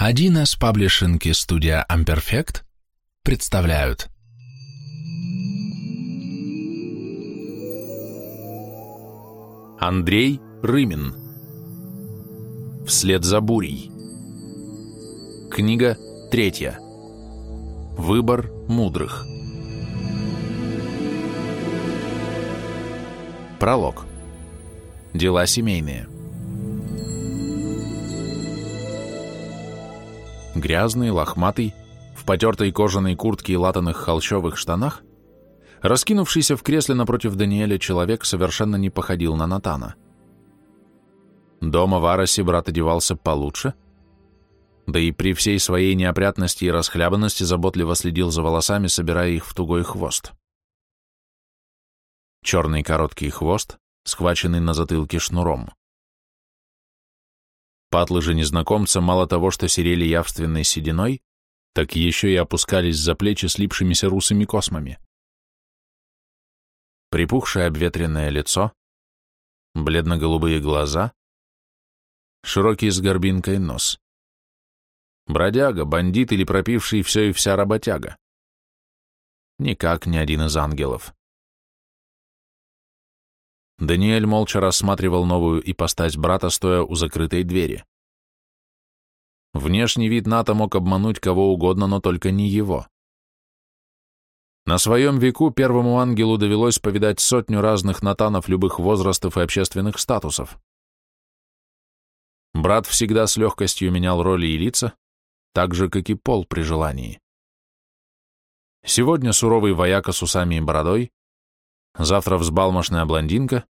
1С Паблишинг и студия Amperfect представляют. Андрей Рымин. Вслед за бурей Книга третья. Выбор мудрых Пролог. Дела семейные Грязный, лохматый, в потертой кожаной куртке и латаных холщовых штанах, раскинувшийся в кресле напротив Даниэля человек совершенно не походил на Натана. Дома в Аросе брат одевался получше, да и при всей своей неопрятности и расхлябанности заботливо следил за волосами, собирая их в тугой хвост. Черный короткий хвост, схваченный на затылке шнуром. Патлы же незнакомца мало того, что серели явственной сединой, так еще и опускались за плечи слипшимися русыми космами. Припухшее обветренное лицо, бледно-голубые глаза, широкий с горбинкой нос. Бродяга, бандит или пропивший все и вся работяга. Никак не один из ангелов. Даниэль молча рассматривал новую ипостась брата, стоя у закрытой двери. Внешний вид Ната мог обмануть кого угодно, но только не его. На своем веку первому ангелу довелось повидать сотню разных Натанов любых возрастов и общественных статусов. Брат всегда с легкостью менял роли и лица, так же, как и пол при желании. Сегодня суровый вояка с усами и бородой, завтра взбалмошная блондинка,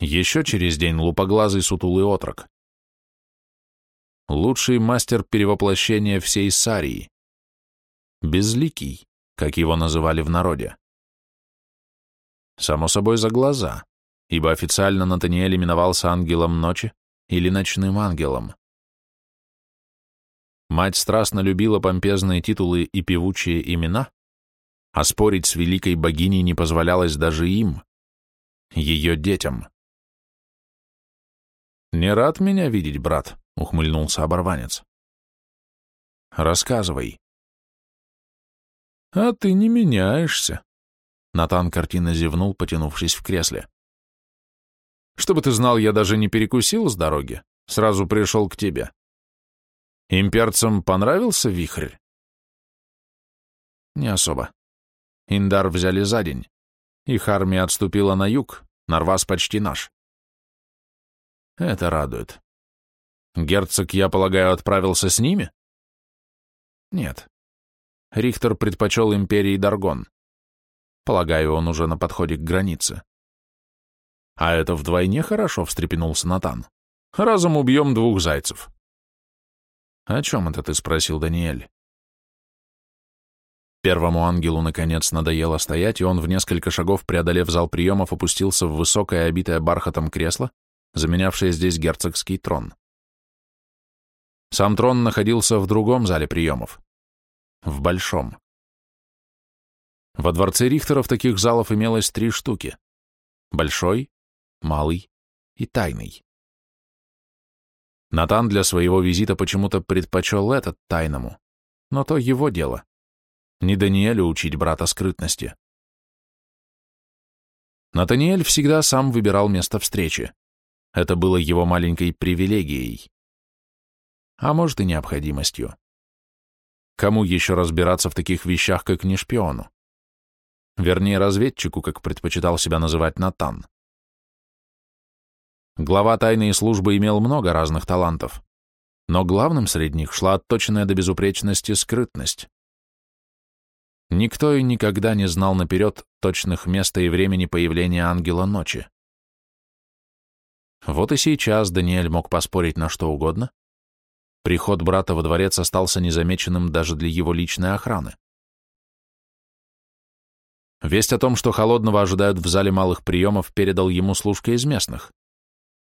еще через день лупоглазый сутулый отрок. Лучший мастер перевоплощения всей Сарии. Безликий, как его называли в народе. Само собой за глаза, ибо официально Натаниэль именовался ангелом ночи или ночным ангелом. Мать страстно любила помпезные титулы и певучие имена, а спорить с великой богиней не позволялось даже им, ее детям. «Не рад меня видеть, брат», — ухмыльнулся оборванец. «Рассказывай». «А ты не меняешься», — Натан картина зевнул, потянувшись в кресле. «Чтобы ты знал, я даже не перекусил с дороги, сразу пришел к тебе. Имперцам понравился вихрь?» «Не особо. Индар взяли за день. Их армия отступила на юг, Нарвас почти наш. Это радует. Герцог, я полагаю, отправился с ними? Нет. Рихтер предпочел империи Даргон. Полагаю, он уже на подходе к границе. А это вдвойне хорошо, встрепенулся Натан. Разом убьем двух зайцев. О чем это ты спросил, Даниэль? Первому ангелу, наконец, надоело стоять, и он в несколько шагов, преодолев зал приемов, опустился в высокое, обитое бархатом кресло, заменявшее здесь герцогский трон. Сам трон находился в другом зале приемов. В большом. Во дворце Рихтеров таких залов имелось три штуки. Большой, малый и тайный. Натан для своего визита почему-то предпочел этот тайному, но то его дело. Не Даниэлю учить брата скрытности. Натаниэль всегда сам выбирал место встречи. Это было его маленькой привилегией. А может и необходимостью. Кому еще разбираться в таких вещах, как не шпиону? Вернее, разведчику, как предпочитал себя называть Натан. Глава тайной службы имел много разных талантов, но главным среди них шла отточенная до безупречности скрытность. Никто и никогда не знал наперед точных места и времени появления ангела ночи. Вот и сейчас Даниэль мог поспорить на что угодно. Приход брата во дворец остался незамеченным даже для его личной охраны. Весть о том, что Холодного ожидают в зале малых приемов, передал ему служка из местных.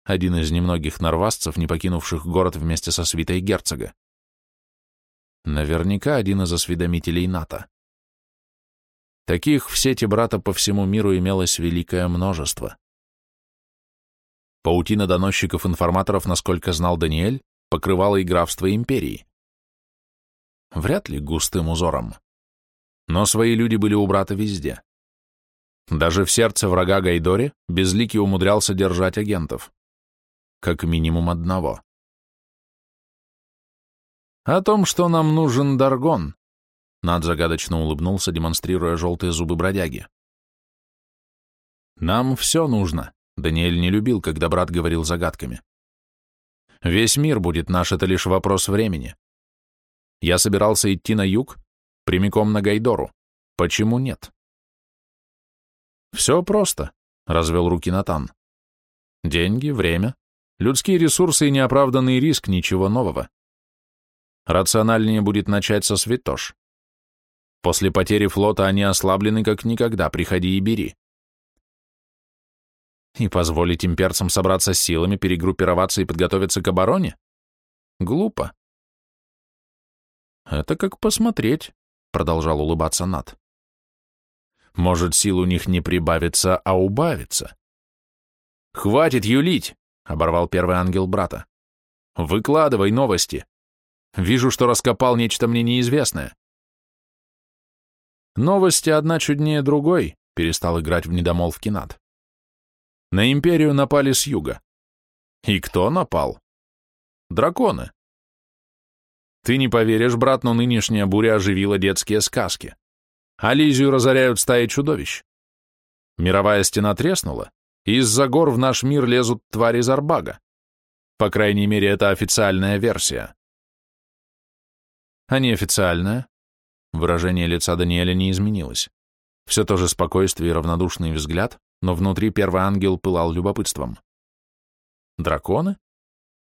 Один из немногих норвасцев, не покинувших город вместе со свитой герцога. Наверняка один из осведомителей НАТО. Таких в сети брата по всему миру имелось великое множество. Паутина доносчиков-информаторов, насколько знал Даниэль, покрывала и графство империи, вряд ли густым узором. Но свои люди были у брата везде. Даже в сердце врага Гайдори Безликий умудрялся держать агентов. Как минимум одного. О том, что нам нужен Даргон, Над загадочно улыбнулся, демонстрируя желтые зубы бродяги. Нам все нужно. Даниэль не любил, когда брат говорил загадками. Весь мир будет наш, это лишь вопрос времени. Я собирался идти на юг, прямиком на Гайдору. Почему нет? Все просто, развел руки Натан. Деньги, время, людские ресурсы и неоправданный риск, ничего нового. Рациональнее будет начать со святош. После потери флота они ослаблены как никогда, приходи и бери и позволить имперцам собраться силами, перегруппироваться и подготовиться к обороне? Глупо. Это как посмотреть, продолжал улыбаться Нат. Может, сил у них не прибавится, а убавится. Хватит юлить, оборвал первый ангел брата. Выкладывай новости. Вижу, что раскопал нечто мне неизвестное. Новости одна чуднее другой, перестал играть в недомолвки Над. На империю напали с юга. И кто напал? Драконы. Ты не поверишь, брат, но нынешняя буря оживила детские сказки. Ализию разоряют стаи чудовищ. Мировая стена треснула, и из-за гор в наш мир лезут твари Зарбага. По крайней мере, это официальная версия. А неофициальная? Выражение лица Даниэля не изменилось. Все то же спокойствие и равнодушный взгляд, но внутри первый ангел пылал любопытством. Драконы?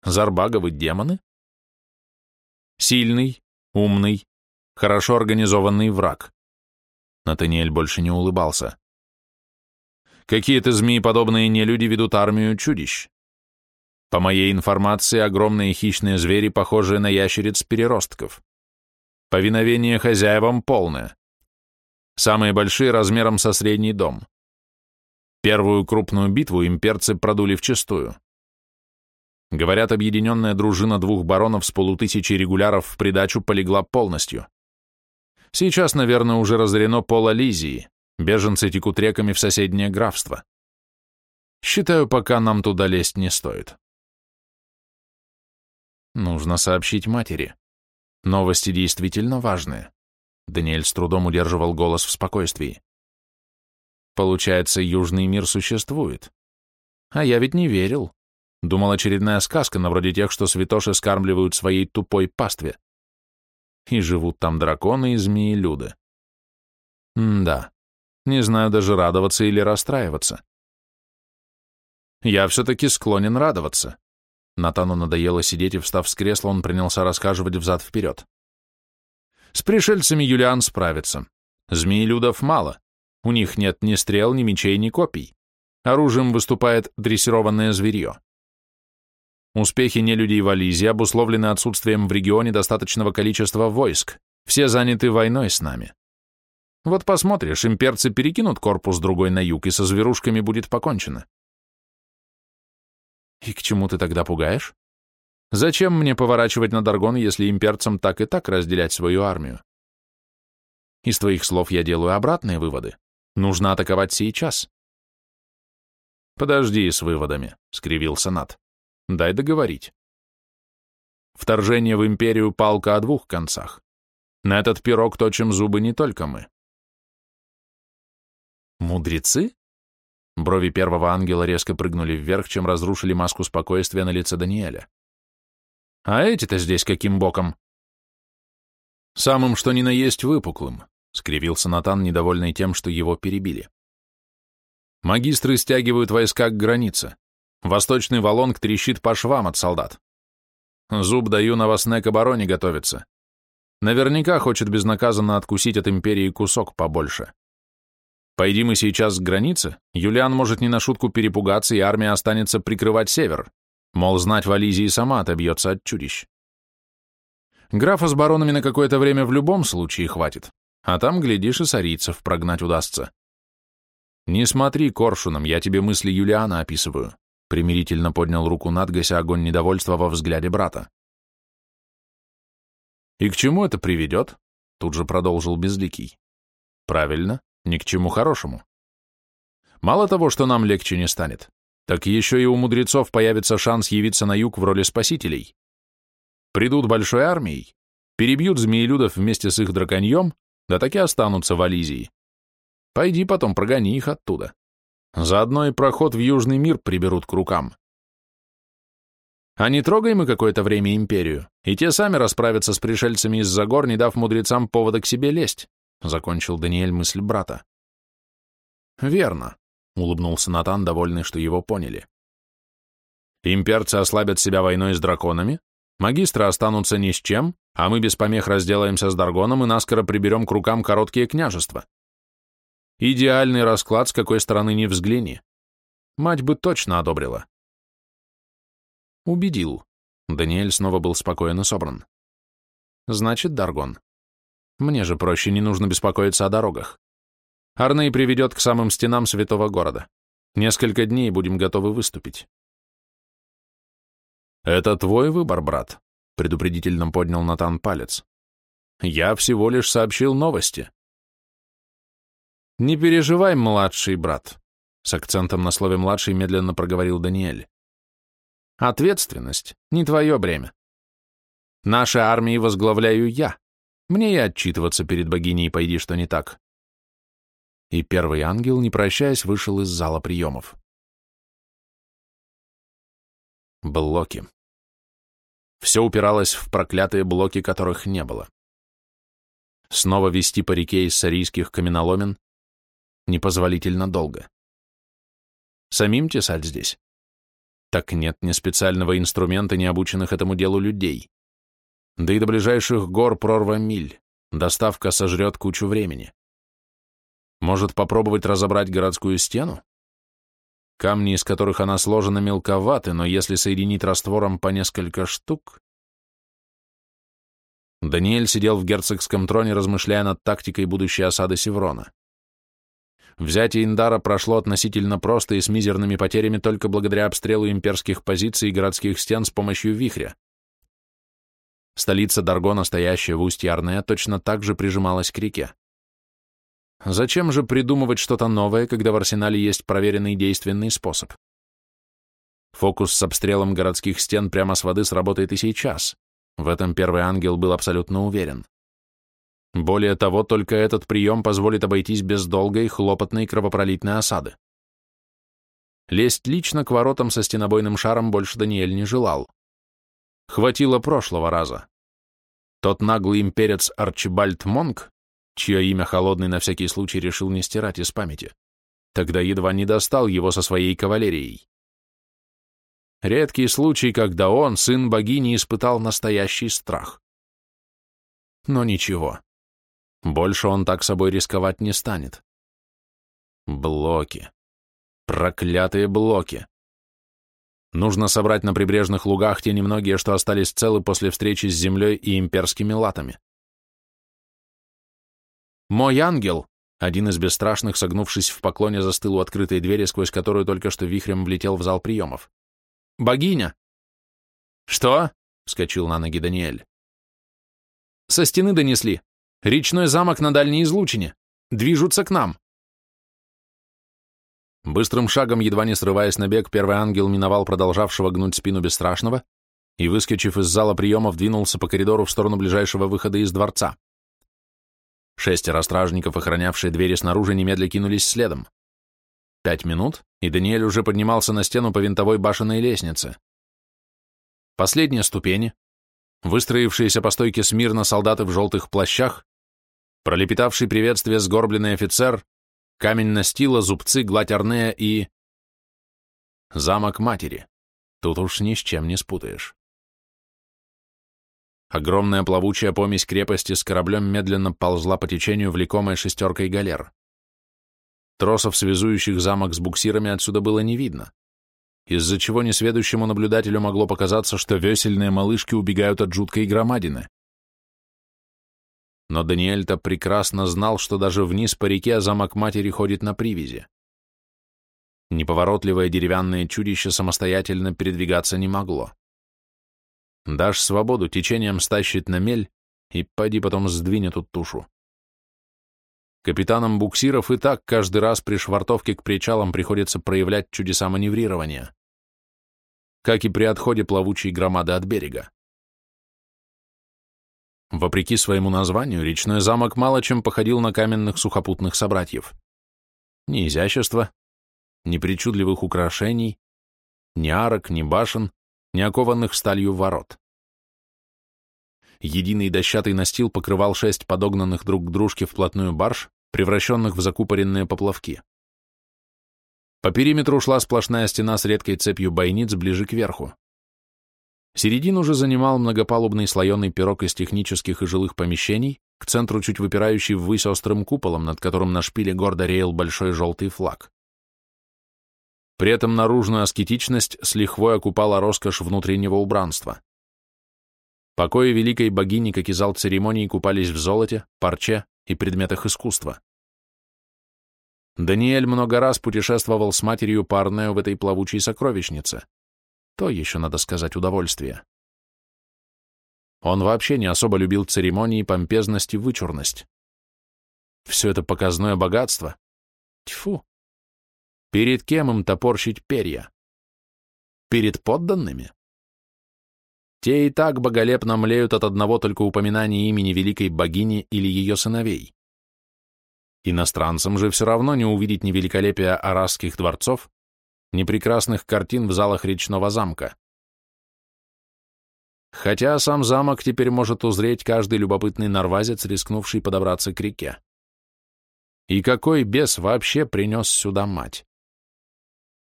Зарбаговы демоны? Сильный, умный, хорошо организованный враг. Натаниэль больше не улыбался. Какие-то змееподобные нелюди ведут армию чудищ. По моей информации, огромные хищные звери, похожие на ящериц-переростков. Повиновение хозяевам полное. Самые большие размером со средний дом. Первую крупную битву имперцы продули вчистую. Говорят, объединенная дружина двух баронов с полутысячей регуляров в придачу полегла полностью. Сейчас, наверное, уже разорено пол Ализии, беженцы текут реками в соседнее графство. Считаю, пока нам туда лезть не стоит. Нужно сообщить матери. Новости действительно важные. Даниэль с трудом удерживал голос в спокойствии. Получается, Южный мир существует. А я ведь не верил. Думал, очередная сказка, на вроде тех, что святоши скармливают своей тупой пастве. И живут там драконы и змеи-люды. да не знаю даже радоваться или расстраиваться. Я все-таки склонен радоваться. Натану надоело сидеть, и, встав с кресла, он принялся рассказывать взад-вперед. С пришельцами Юлиан справится. Змеи-людов мало. У них нет ни стрел, ни мечей, ни копий. Оружием выступает дрессированное зверье. Успехи нелюдей в Ализе обусловлены отсутствием в регионе достаточного количества войск. Все заняты войной с нами. Вот посмотришь, имперцы перекинут корпус другой на юг, и со зверушками будет покончено. И к чему ты тогда пугаешь? Зачем мне поворачивать на Даргон, если имперцам так и так разделять свою армию? Из твоих слов я делаю обратные выводы. Нужно атаковать сейчас. Подожди с выводами, скривился Нат. Дай договорить. Вторжение в империю палка о двух концах. На этот пирог точим зубы не только мы. Мудрецы? Брови первого ангела резко прыгнули вверх, чем разрушили маску спокойствия на лице Даниэля. А эти-то здесь каким боком? Самым что ни на есть выпуклым. — скривился Натан, недовольный тем, что его перебили. «Магистры стягивают войска к границе. Восточный валонг трещит по швам от солдат. Зуб даю новостной к обороне готовится. Наверняка хочет безнаказанно откусить от империи кусок побольше. Пойди мы сейчас к границе, Юлиан может не на шутку перепугаться, и армия останется прикрывать север. Мол, знать в Ализии сама отобьется от чудищ. Графа с баронами на какое-то время в любом случае хватит. А там, глядишь, и сарийцев прогнать удастся. Не смотри коршуном, я тебе мысли Юлиана описываю. Примирительно поднял руку над, гася огонь недовольства во взгляде брата. И к чему это приведет? Тут же продолжил Безликий. Правильно, ни к чему хорошему. Мало того, что нам легче не станет, так еще и у мудрецов появится шанс явиться на юг в роли спасителей. Придут большой армией, перебьют змеелюдов вместе с их драконьем, да так и останутся в Ализии. Пойди потом прогони их оттуда. Заодно и проход в Южный мир приберут к рукам. А не трогаем мы какое-то время империю, и те сами расправятся с пришельцами из-за гор, не дав мудрецам повода к себе лезть, — закончил Даниэль мысль брата. Верно, — улыбнулся Натан, довольный, что его поняли. Имперцы ослабят себя войной с драконами, магистры останутся ни с чем, а мы без помех разделаемся с Даргоном и наскоро приберем к рукам короткие княжества. Идеальный расклад, с какой стороны не взгляни. Мать бы точно одобрила. Убедил. Даниэль снова был спокоен и собран. Значит, Даргон. Мне же проще, не нужно беспокоиться о дорогах. Арней приведет к самым стенам святого города. Несколько дней будем готовы выступить. Это твой выбор, брат, предупредительно поднял Натан палец. Я всего лишь сообщил новости. Не переживай, младший брат, с акцентом на слове «младший» медленно проговорил Даниэль. Ответственность — не твое бремя. Наши армии возглавляю я. Мне и отчитываться перед богиней, пойди, что не так. И первый ангел, не прощаясь, вышел из зала приемов. Блоки. Все упиралось в проклятые блоки, которых не было. Снова вести по реке из сарийских каменоломен непозволительно долго. Самим тесать здесь? Так нет ни специального инструмента, не обученных этому делу людей. Да и до ближайших гор прорва миль. Доставка сожрет кучу времени. Может попробовать разобрать городскую стену? Камни, из которых она сложена, мелковаты, но если соединить раствором по несколько штук... Даниэль сидел в герцогском троне, размышляя над тактикой будущей осады Севрона. Взятие Индара прошло относительно просто и с мизерными потерями только благодаря обстрелу имперских позиций и городских стен с помощью вихря. Столица Даргона, стоящая в устье Арне, точно так же прижималась к реке. Зачем же придумывать что-то новое, когда в арсенале есть проверенный действенный способ? Фокус с обстрелом городских стен прямо с воды сработает и сейчас. В этом первый ангел был абсолютно уверен. Более того, только этот прием позволит обойтись без долгой, хлопотной кровопролитной осады. Лезть лично к воротам со стенобойным шаром больше Даниэль не желал. Хватило прошлого раза. Тот наглый имперец Арчибальд Монк, чье имя Холодный на всякий случай решил не стирать из памяти, тогда едва не достал его со своей кавалерией. Редкий случай, когда он, сын богини, испытал настоящий страх. Но ничего. Больше он так собой рисковать не станет. Блоки. Проклятые блоки. Нужно собрать на прибрежных лугах те немногие, что остались целы после встречи с землей и имперскими латами. «Мой ангел!» Один из бесстрашных, согнувшись в поклоне, застыл у открытой двери, сквозь которую только что вихрем влетел в зал приемов. «Богиня!» «Что?» — вскочил на ноги Даниэль. «Со стены донесли. Речной замок на дальней излучине. Движутся к нам. Быстрым шагом, едва не срываясь на бег, первый ангел миновал продолжавшего гнуть спину бесстрашного и, выскочив из зала приемов, двинулся по коридору в сторону ближайшего выхода из дворца. Шестеро стражников, охранявшие двери снаружи, немедля кинулись следом. Пять минут, и Даниэль уже поднимался на стену по винтовой башенной лестнице. Последние ступени, выстроившиеся по стойке смирно солдаты в желтых плащах, пролепетавший приветствие сгорбленный офицер, камень настила, зубцы, гладь Арнея и... Замок матери. Тут уж ни с чем не спутаешь. Огромная плавучая помесь крепости с кораблем медленно ползла по течению, влекомая шестеркой галер. Тросов, связующих замок с буксирами, отсюда было не видно, из-за чего несведущему наблюдателю могло показаться, что весельные малышки убегают от жуткой громадины. Но Даниэль-то прекрасно знал, что даже вниз по реке замок матери ходит на привязи. Неповоротливое деревянное чудище самостоятельно передвигаться не могло. Дашь свободу, течением стащит на мель, и поди потом сдвинь эту тушу. Капитанам буксиров и так каждый раз при швартовке к причалам приходится проявлять чудеса маневрирования, как и при отходе плавучей громады от берега. Вопреки своему названию, речной замок мало чем походил на каменных сухопутных собратьев. Ни изящества, ни причудливых украшений, ни арок, ни башен, ни окованных сталью ворот. Единый дощатый настил покрывал шесть подогнанных друг к дружке вплотную барж, превращенных в закупоренные поплавки. По периметру шла сплошная стена с редкой цепью бойниц ближе к верху. Середину же занимал многопалубный слоеный пирог из технических и жилых помещений, к центру чуть выпирающий ввысь острым куполом, над которым на шпиле гордо реял большой желтый флаг. При этом наружную аскетичность с лихвой окупала роскошь внутреннего убранства. Покои великой богини, как и зал церемонии, купались в золоте, парче и предметах искусства. Даниэль много раз путешествовал с матерью Парнео в этой плавучей сокровищнице. То еще, надо сказать, удовольствие. Он вообще не особо любил церемонии, помпезность и вычурность. Все это показное богатство. Тьфу! Перед кем им топорщить перья? Перед подданными? Те и так боголепно млеют от одного только упоминания имени великой богини или ее сыновей. Иностранцам же все равно не увидеть ни великолепия арасских дворцов, ни прекрасных картин в залах речного замка. Хотя сам замок теперь может узреть каждый любопытный нарвазец, рискнувший подобраться к реке. И какой бес вообще принес сюда мать?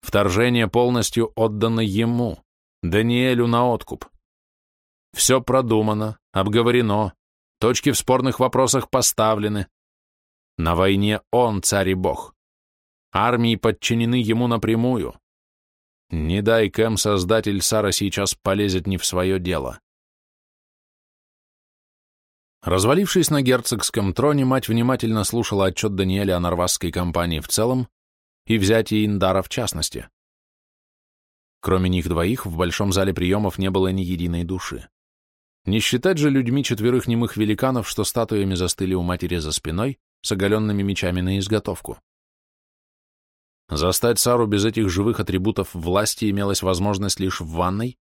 Вторжение полностью отдано ему, Даниэлю на откуп. Все продумано, обговорено, точки в спорных вопросах поставлены. На войне он царь и бог. Армии подчинены ему напрямую. Не дай Кэм, создатель Сара, сейчас полезет не в свое дело. Развалившись на герцогском троне, мать внимательно слушала отчет Даниэля о норвасской компании в целом и взятии Индара в частности. Кроме них двоих, в большом зале приемов не было ни единой души. Не считать же людьми четверых немых великанов, что статуями застыли у матери за спиной, с оголенными мечами на изготовку. Застать Сару без этих живых атрибутов власти имелась возможность лишь в ванной,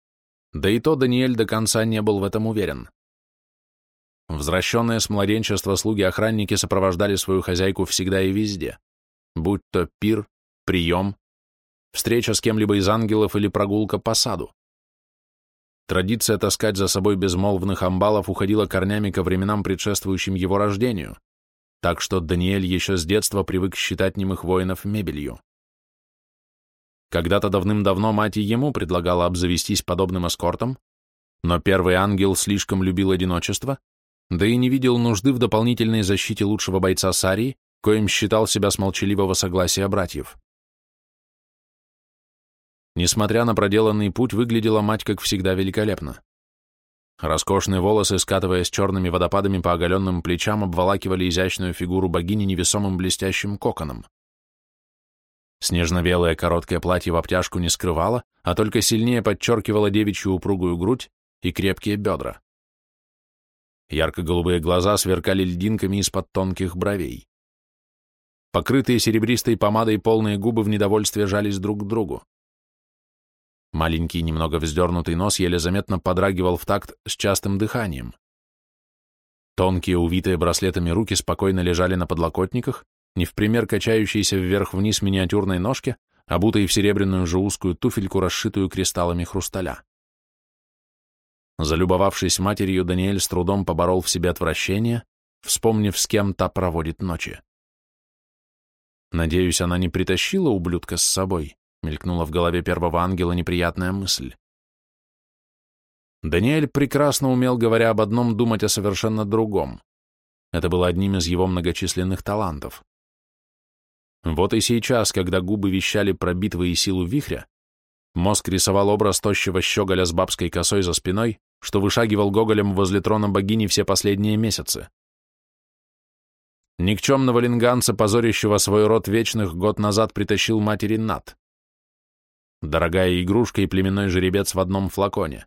да и то Даниэль до конца не был в этом уверен. Возвращенные с младенчества слуги-охранники сопровождали свою хозяйку всегда и везде, будь то пир, прием, встреча с кем-либо из ангелов или прогулка по саду. Традиция таскать за собой безмолвных амбалов уходила корнями ко временам, предшествующим его рождению, так что Даниэль еще с детства привык считать немых воинов мебелью. Когда-то давным-давно мать ему предлагала обзавестись подобным эскортом, но первый ангел слишком любил одиночество, да и не видел нужды в дополнительной защите лучшего бойца Сарии, коим считал себя с молчаливого согласия братьев. Несмотря на проделанный путь, выглядела мать, как всегда, великолепно. Роскошные волосы, скатываясь черными водопадами по оголенным плечам, обволакивали изящную фигуру богини невесомым блестящим коконом. Снежно-белое короткое платье в обтяжку не скрывало, а только сильнее подчеркивало девичью упругую грудь и крепкие бедра. Ярко-голубые глаза сверкали льдинками из-под тонких бровей. Покрытые серебристой помадой полные губы в недовольстве жались друг к другу. Маленький, немного вздернутый нос еле заметно подрагивал в такт с частым дыханием. Тонкие, увитые браслетами руки спокойно лежали на подлокотниках, не в пример качающиеся вверх-вниз миниатюрной ножке, обутой в серебряную же узкую туфельку, расшитую кристаллами хрусталя. Залюбовавшись матерью, Даниэль с трудом поборол в себе отвращение, вспомнив, с кем та проводит ночи. Надеюсь, она не притащила ублюдка с собой. Мелькнула в голове первого ангела неприятная мысль. Даниэль прекрасно умел, говоря об одном, думать о совершенно другом. Это было одним из его многочисленных талантов. Вот и сейчас, когда губы вещали про битвы и силу вихря, мозг рисовал образ тощего щеголя с бабской косой за спиной, что вышагивал гоголем возле трона богини все последние месяцы. Никчемного линганца, позорящего свой род вечных, год назад притащил матери Над. Дорогая игрушка и племенной жеребец в одном флаконе.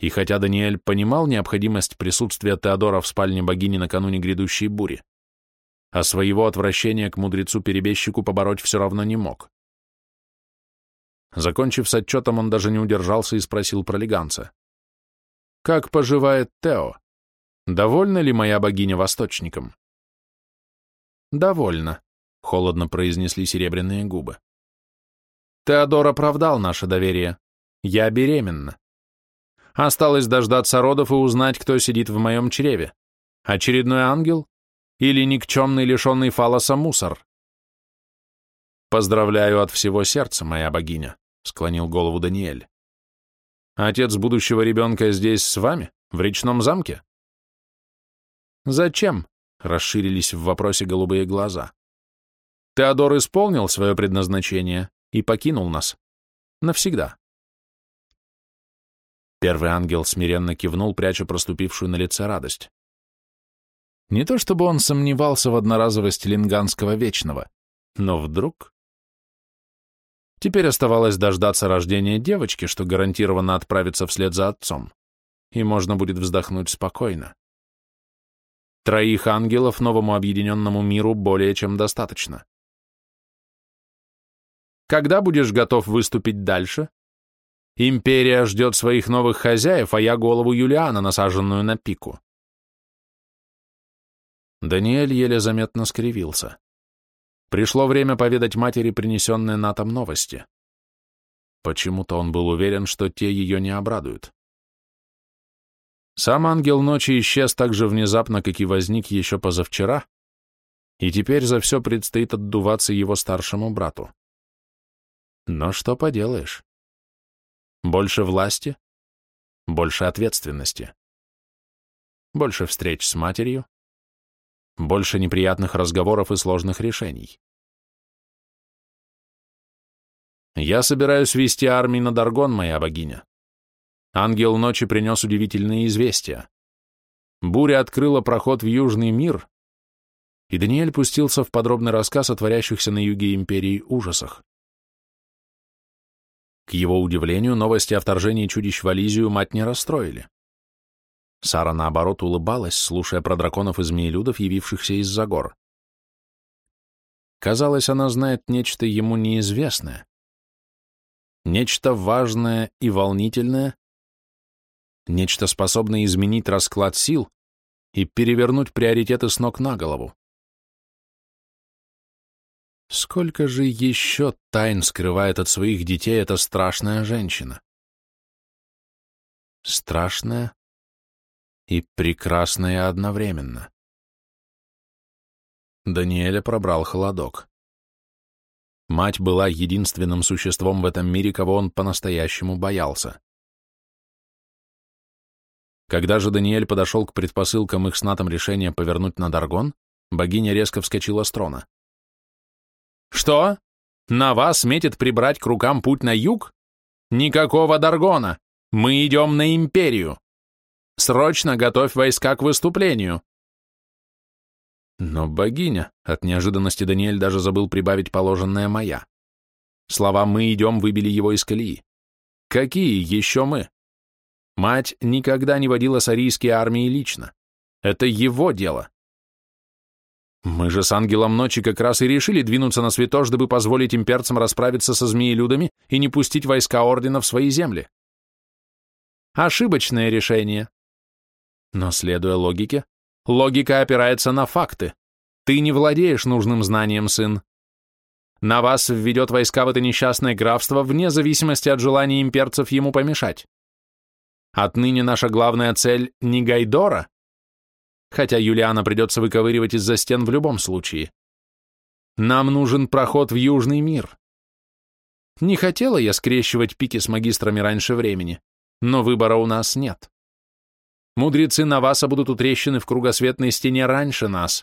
И хотя Даниэль понимал необходимость присутствия Теодора в спальне богини накануне грядущей бури, а своего отвращения к мудрецу-перебежчику побороть все равно не мог. Закончив с отчетом, он даже не удержался и спросил пролеганца. «Как поживает Тео? Довольна ли моя богиня восточником?» «Довольна», — холодно произнесли серебряные губы. «Теодор оправдал наше доверие. Я беременна. Осталось дождаться родов и узнать, кто сидит в моем чреве. Очередной ангел или никчемный лишенный фалоса мусор?» «Поздравляю от всего сердца, моя богиня», — склонил голову Даниэль. «Отец будущего ребенка здесь с вами, в речном замке?» «Зачем?» — расширились в вопросе голубые глаза. «Теодор исполнил свое предназначение и покинул нас. Навсегда». Первый ангел смиренно кивнул, пряча проступившую на лице радость. Не то чтобы он сомневался в одноразовости Линганского Вечного, но вдруг... Теперь оставалось дождаться рождения девочки, что гарантированно отправится вслед за отцом, и можно будет вздохнуть спокойно. Троих ангелов новому объединенному миру более чем достаточно. Когда будешь готов выступить дальше? Империя ждет своих новых хозяев, а я голову Юлиана, насаженную на пику. Даниэль еле заметно скривился. Пришло время поведать матери принесенные Натом новости. Почему-то он был уверен, что те ее не обрадуют. Сам ангел ночи исчез так же внезапно, как и возник еще позавчера, и теперь за все предстоит отдуваться его старшему брату. Но что поделаешь? Больше власти, больше ответственности, больше встреч с матерью, больше неприятных разговоров и сложных решений. Я собираюсь вести армии на Даргон, моя богиня. Ангел ночи принес удивительные известия. Буря открыла проход в Южный мир, и Даниэль пустился в подробный рассказ о творящихся на юге империи ужасах. К его удивлению, новости о вторжении чудищ в Ализию мать не расстроили. Сара, наоборот, улыбалась, слушая про драконов и змеелюдов, явившихся из-за гор. Казалось, она знает нечто ему неизвестное. Нечто важное и волнительное, нечто способное изменить расклад сил и перевернуть приоритеты с ног на голову. Сколько же еще тайн скрывает от своих детей эта страшная женщина? Страшная и прекрасное одновременно. Даниэля пробрал холодок. Мать была единственным существом в этом мире, кого он по-настоящему боялся. Когда же Даниэль подошел к предпосылкам их с Натом решения повернуть на Даргон, богиня резко вскочила с трона. «Что? На вас метит прибрать к рукам путь на юг? Никакого Даргона! Мы идем на Империю!» Срочно готовь войска к выступлению!» Но богиня, от неожиданности Даниэль даже забыл прибавить положенное «моя». Слова «мы идем» выбили его из колеи. Какие еще мы? Мать никогда не водила сарийские армии лично. Это его дело. Мы же с Ангелом Ночи как раз и решили двинуться на святош, дабы позволить имперцам расправиться со змеелюдами и не пустить войска Ордена в свои земли. Ошибочное решение. Но следуя логике, логика опирается на факты. Ты не владеешь нужным знанием, сын. На вас введет войска в это несчастное графство вне зависимости от желания имперцев ему помешать. Отныне наша главная цель не Гайдора, хотя Юлиана придется выковыривать из-за стен в любом случае. Нам нужен проход в Южный мир. Не хотела я скрещивать пики с магистрами раньше времени, но выбора у нас нет. Мудрецы Наваса будут утрещены в кругосветной стене раньше нас.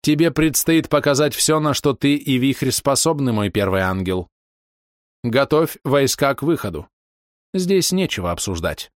Тебе предстоит показать все, на что ты и Вихрь способны, мой первый ангел. Готовь войска к выходу. Здесь нечего обсуждать.